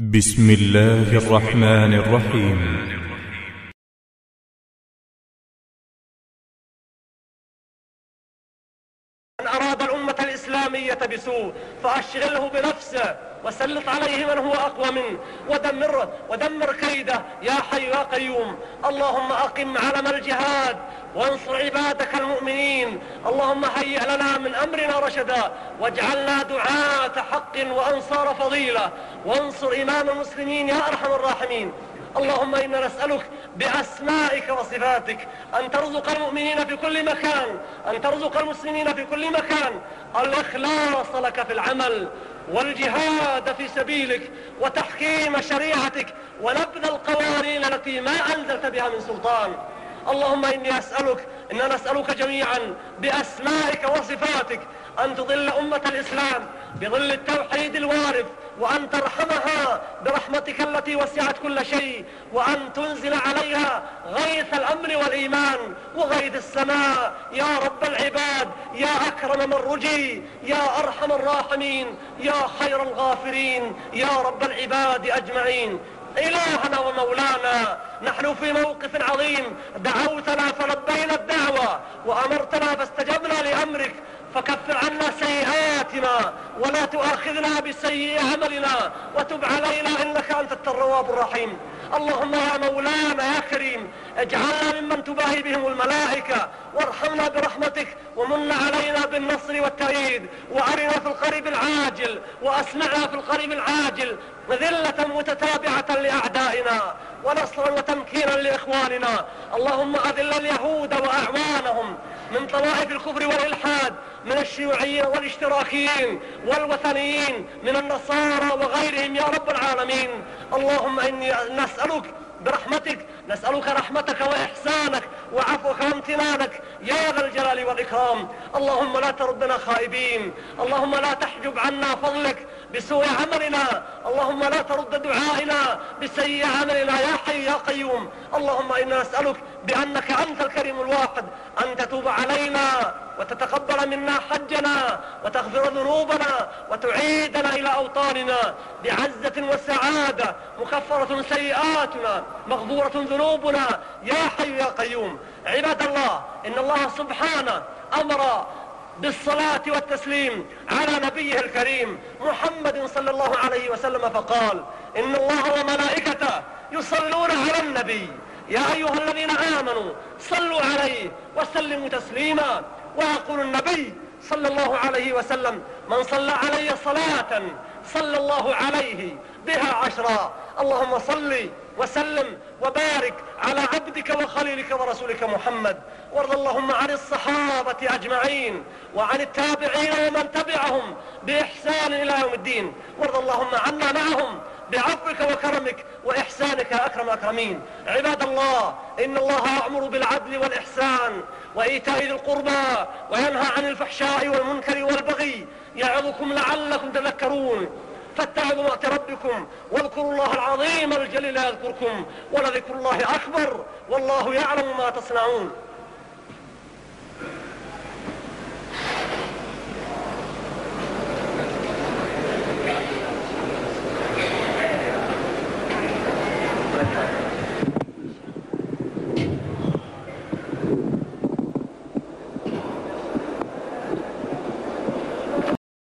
بسم الله الرحمن الرحيم. أن أراد الأمة البرية بسوء فأشغله بنفسه وسلط عليه من هو أقوى منه ودمر, ودمر كيده يا حي يا قيوم اللهم أقم علم الجهاد وانصر عبادك المؤمنين اللهم هيئ لنا من أمرنا رشدا واجعلنا دعاة حق وأنصار فضيلة وانصر إمام المسلمين يا أرحم الراحمين اللهم إنا نسألك بأسمائك وصفاتك أن ترزق المؤمنين في كل مكان أن ترزق المسلمين في كل مكان. الإخلاص لك في العمل والجهاد في سبيلك وتحكيم شريعتك ونبذ القوارين التي ما أنزلت بها من سلطان. اللهم إني أسألك إننا نسألك جميعا بأسمائك وصفاتك أن تظل أمة الإسلام بظل التوحيد الوارف وأن ترحم برحمتك التي وسعت كل شيء وأن تنزل عليها غيث الأمن والإيمان وغيث السماء. يا رب العباد يا أكرم من رجي يا أرحم الراحمين يا خير الغافرين يا رب العباد أجمعين. إلهنا ومولانا نحن في موقف عظيم. دعوتنا فلبينا سيئ هملنا وتب علينا إنك أنت التواب الرحيم. اللهم يا مولانا يا كريم اجعلنا ممن تباهي بهم الملائكة وارحمنا برحمتك ومن علينا بالنصر والتأييد وأرنا في القريب العاجل وأسمعنا في القريب العاجل ذلة متتابعة لأعدائنا ونصرا وتمكينا لإخواننا. اللهم أذل اليهود وأعوانهم من طوائف الكفر والإلحاد من الشيوعيين والاشتراكيين والوثنيين من النصارى وغيرهم يا رب العالمين. اللهم إني نسألك برحمتك نسألك رحمتك وإحسانك وعفوك وامتنانك يا ذا الجلال والإكرام. اللهم لا تردنا خائبين. اللهم لا تحجب عنا فضلك بسوء عملنا. اللهم لا ترد دعائنا بسيء عملنا يا حي يا قيوم. اللهم إنا نسألك بأنك أنت الكريم الواحد أن تتوب علينا وتتقبل منا حجنا وتغفر ذنوبنا وتعيدنا إلى أوطاننا. بعزة وسعادة مكفرة سيئاتنا مغفورة ذنوبنا. يا حي يا قيوم عباد الله إن الله سبحانه أمر بالصلاة والتسليم على نبيه الكريم محمد صلى الله عليه وسلم فقال إن الله وملائكته يصلون على النبي. يا أيها الذين آمنوا صلوا عليه وسلموا تسليما. ويقول النبي صلى الله عليه وسلم من صلى علي صلاة صلى الله عليه بها عشرا. اللهم صل وسلم وبارك على عبدك وخليلك ورسولك محمد. وارض اللهم عن الصحابة أجمعين وعن التابعين ومن تبعهم بإحسان إلى يوم الدين. وارض اللهم عنا معهم بعفوك وكرمك وإحسانك يا أكرم الأكرمين. عباد الله إن الله يأمر بالعدل والإحسان وإيتاء ذي القربى وينهى عن الفحشاء والمنكر والبغي يعظكم لعلكم تذكرون. فاتعظوا وقت ربكم واذكروا الله العظيم الجليل يذكركم ولذكر الله أكبر والله يعلم ما تصنعون.